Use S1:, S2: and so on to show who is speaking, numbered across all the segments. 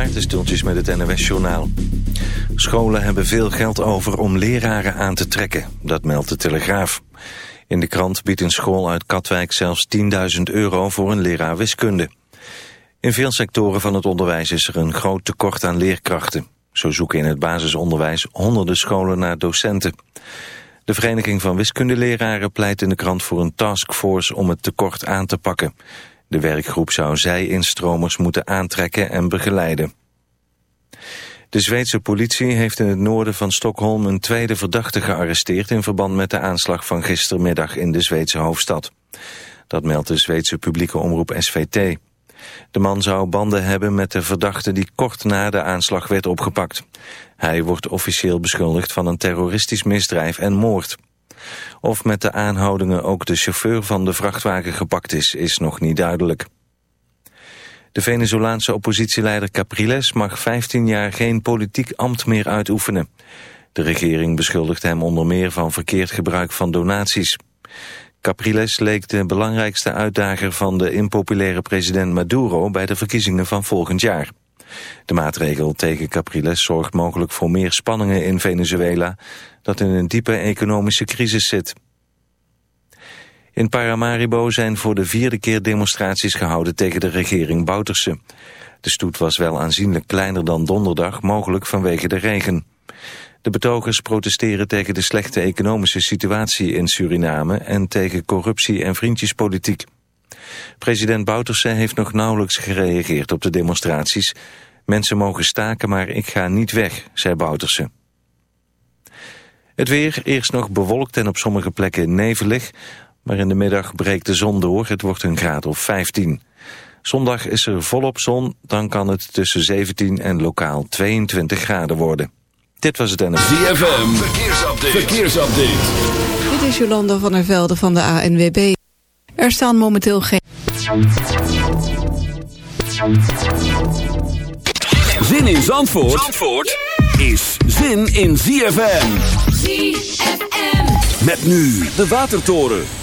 S1: Maarten met het NOS-journaal. Scholen hebben veel geld over om leraren aan te trekken. Dat meldt de Telegraaf. In de krant biedt een school uit Katwijk zelfs 10.000 euro voor een leraar wiskunde. In veel sectoren van het onderwijs is er een groot tekort aan leerkrachten. Zo zoeken in het basisonderwijs honderden scholen naar docenten. De Vereniging van Wiskundeleraren pleit in de krant voor een taskforce om het tekort aan te pakken. De werkgroep zou zij-instromers moeten aantrekken en begeleiden. De Zweedse politie heeft in het noorden van Stockholm een tweede verdachte gearresteerd in verband met de aanslag van gistermiddag in de Zweedse hoofdstad. Dat meldt de Zweedse publieke omroep SVT. De man zou banden hebben met de verdachte die kort na de aanslag werd opgepakt. Hij wordt officieel beschuldigd van een terroristisch misdrijf en moord. Of met de aanhoudingen ook de chauffeur van de vrachtwagen gepakt is, is nog niet duidelijk. De Venezolaanse oppositieleider Capriles mag 15 jaar geen politiek ambt meer uitoefenen. De regering beschuldigt hem onder meer van verkeerd gebruik van donaties. Capriles leek de belangrijkste uitdager van de impopulaire president Maduro bij de verkiezingen van volgend jaar. De maatregel tegen Capriles zorgt mogelijk voor meer spanningen in Venezuela dat in een diepe economische crisis zit. In Paramaribo zijn voor de vierde keer demonstraties gehouden tegen de regering Bouterse. De stoet was wel aanzienlijk kleiner dan donderdag, mogelijk vanwege de regen. De betogers protesteren tegen de slechte economische situatie in Suriname en tegen corruptie en vriendjespolitiek. President Bouterse heeft nog nauwelijks gereageerd op de demonstraties. Mensen mogen staken, maar ik ga niet weg, zei Bouterse. Het weer, eerst nog bewolkt en op sommige plekken nevelig, maar in de middag breekt de zon door, het wordt een graad of 15. Zondag is er volop zon, dan kan het tussen 17 en lokaal 22 graden worden. Dit was het NFM.
S2: ZFM, verkeersupdate. verkeersupdate.
S3: Dit is Jolanda van der Velde van de ANWB. Er staan momenteel geen...
S2: Zin in Zandvoort, Zandvoort is zin in ZFM. ZFM. Met nu de Watertoren.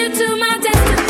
S4: you
S5: to
S6: my destiny.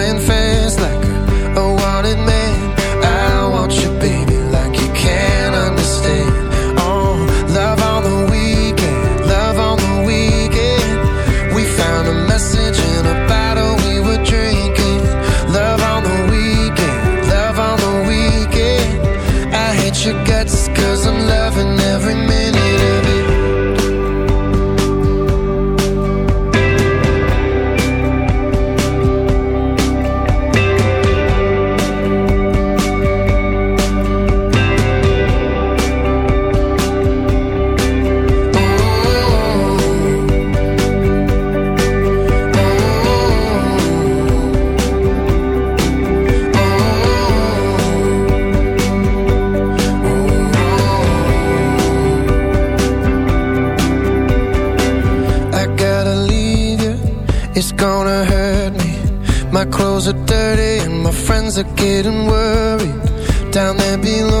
S7: are getting worried. Down there below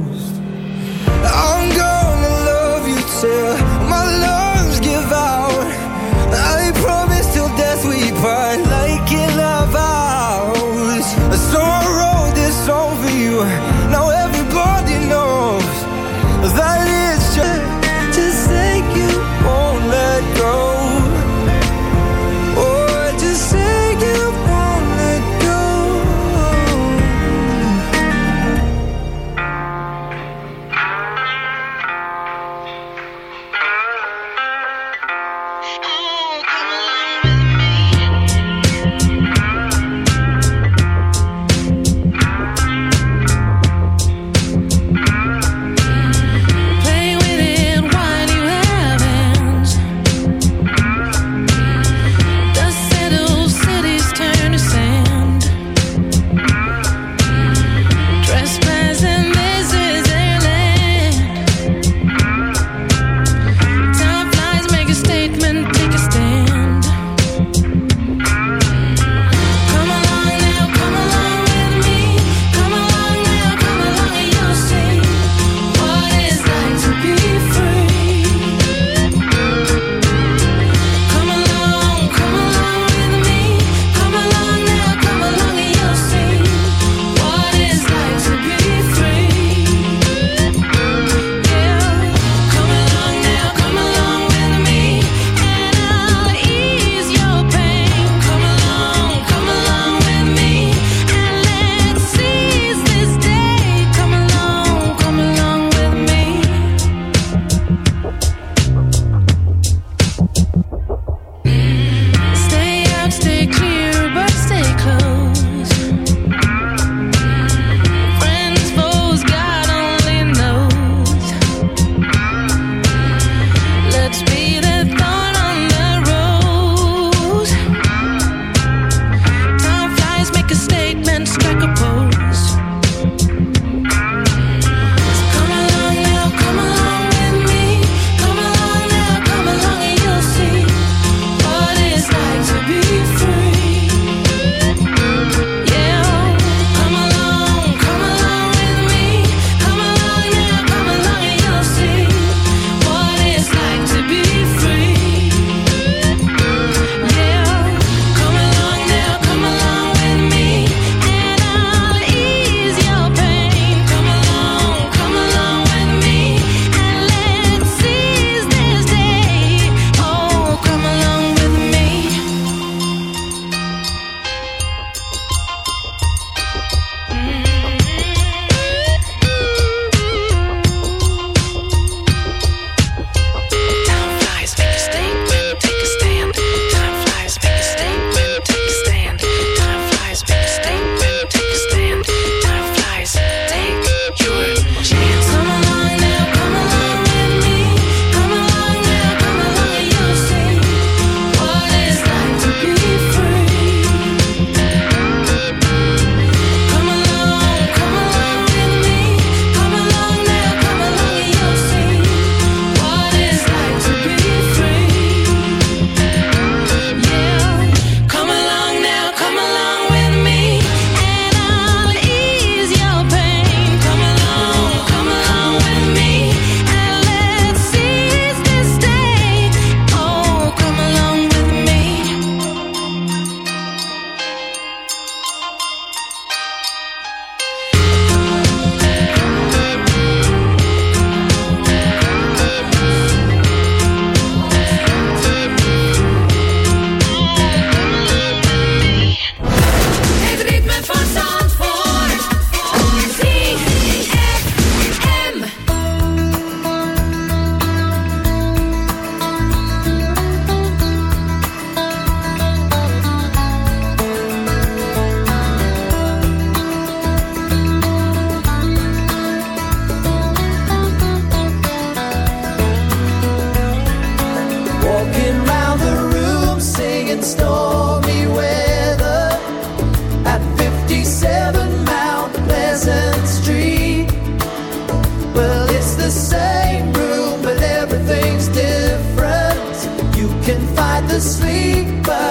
S8: Sleep, but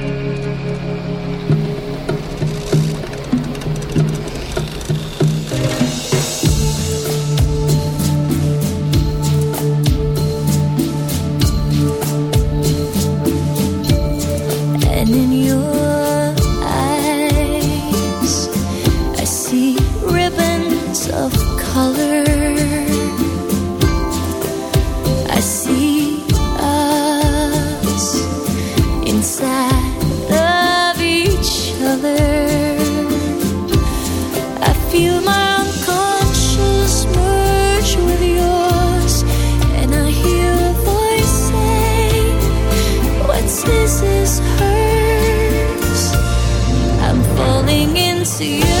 S9: inside of each other. I feel my unconscious merge with yours, and I hear a voice say, What's this is hers. I'm falling into you.